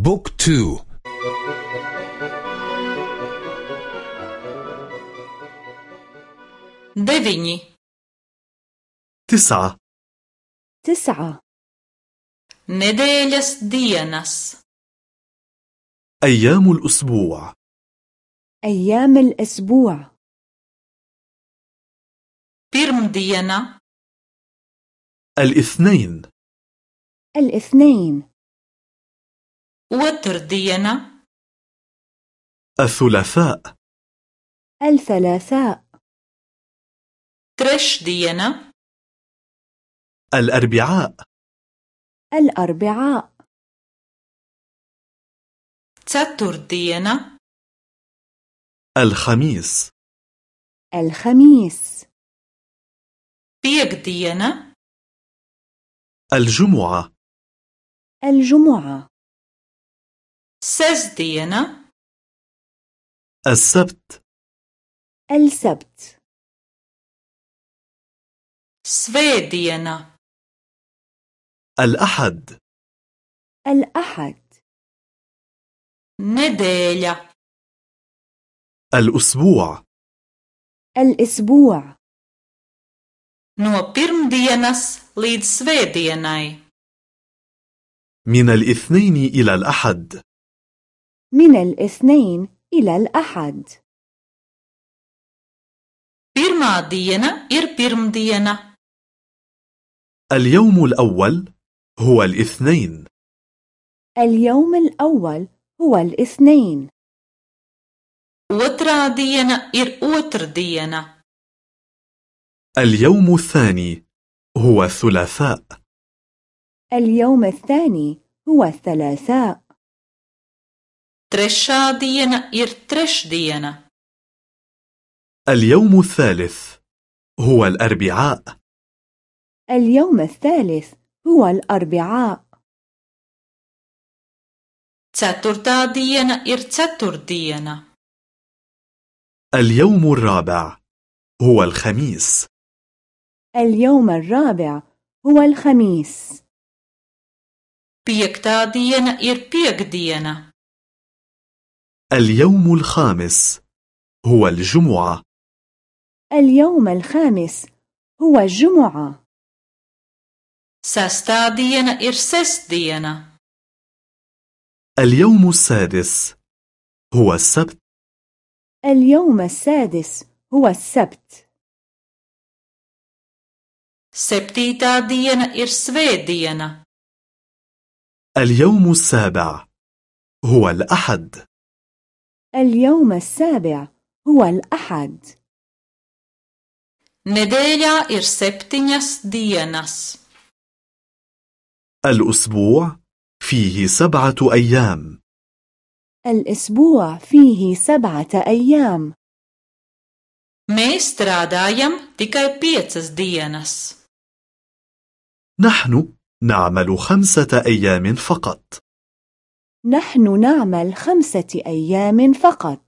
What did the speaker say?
بوك تو. deviņi, تسعة. تسعة. nedēļas dienas, أيام الأسبوع. أيام الأسبوع. pirmdiena, الاثنين. الاثنين. Otrdiena, الثلاثاء. الثلاثاء. trešdiena, الأربعاء. الأربعاء. ceturtdiena, الخميس. الخميس. piekdiena, الجمعة. الجمعة. Sestdiena, السبت. السبت. svētdiena, الأحد. الأحد. nedēļa, الأسبوع. الأسبوع. no pirmdienas līdz svētdienai, من الاثنين إلى الأحد. من الاثنين إلى الأحد. Pirmā diena ir pirmdiena, اليوم الأول هو الاثنين. اليوم الأول هو الاثنين. Otrā diena ir otrdiena, اليوم الثاني هو الثلاثاء اليوم الثاني هو الثلاثاء trešā diena ir trešdiena, اليوم الثالث هو الأربعاء. اليوم الثالث هو الأربعاء. ceturtā diena ir ceturtdiena, اليوم الرابع هو الخميس. اليوم الرابع هو الخميس. piektā diena ir piekdiena, اليوم الخامس هو الجمعة. اليوم الخامس هو الجمعة. Sestā diena ir sestdiena, اليوم السادس هو السبت. اليوم السادس هو السبت. Septītā diena ir svētdiena, اليوم السابع هو الأحد. اليوم السابع هو الأحد. Nedēļā ir septiņas dienas, الأسبوع فيه سبعة أيام. الأسبوع فيه سبعة أيام. Mēs strādājam tikai piecas dienas. نحن نعمل خمسة أيام فقط. نحن نعمل خمسة أيام فقط.